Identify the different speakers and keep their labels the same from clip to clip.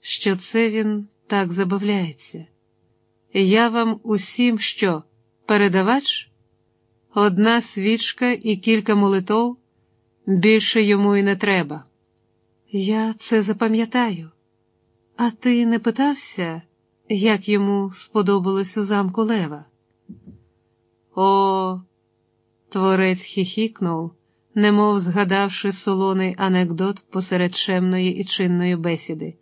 Speaker 1: що це він так забавляється. Я вам усім що, передавач? Одна свічка і кілька молитов, більше йому і не треба. Я це запам'ятаю. А ти не питався, як йому сподобалось у замку Лева? О, творець хіхікнув, немов згадавши солоний анекдот посеред чемної і чинної бесіди.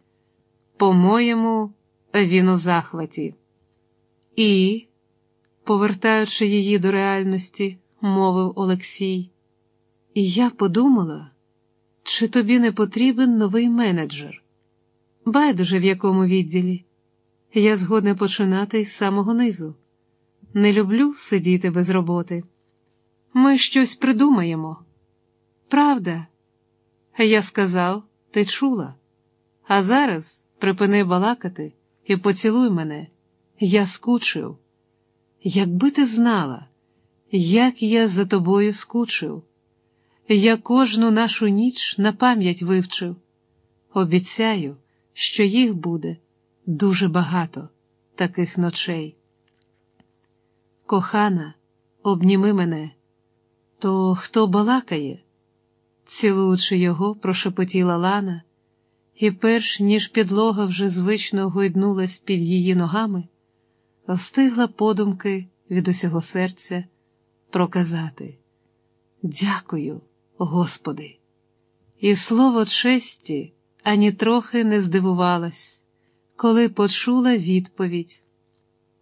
Speaker 1: По-моєму, він у захваті. І, повертаючи її до реальності, мовив Олексій, і я подумала, чи тобі не потрібен новий менеджер? Байдуже в якому відділі. Я згодна починати з самого низу. Не люблю сидіти без роботи. Ми щось придумаємо. Правда, я сказав, ти чула. А зараз припини балакати і поцілуй мене. Я скучив. Якби ти знала, як я за тобою скучив, я кожну нашу ніч на пам'ять вивчив. Обіцяю, що їх буде дуже багато таких ночей. Кохана, обніми мене, то хто балакає? Цілуючи його, прошепотіла Лана, і перш ніж підлога вже звично гойднулась під її ногами, остигла подумки від усього серця проказати Дякую, Господи! І слово честі ані трохи не здивувалась, коли почула відповідь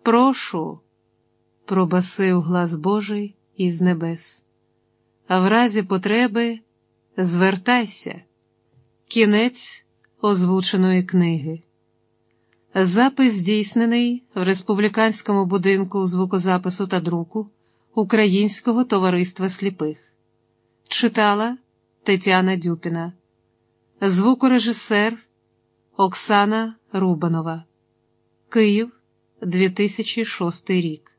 Speaker 1: Прошу, пробасив глас Божий із небес. А в разі потреби звертайся. Кінець озвученої книги. Запис здійснений в республіканському будинку звукозапису та друку Українського товариства сліпих. Читала Тетяна Дюпіна, звукорежисер Оксана Рубанова, Київ, 2006 рік.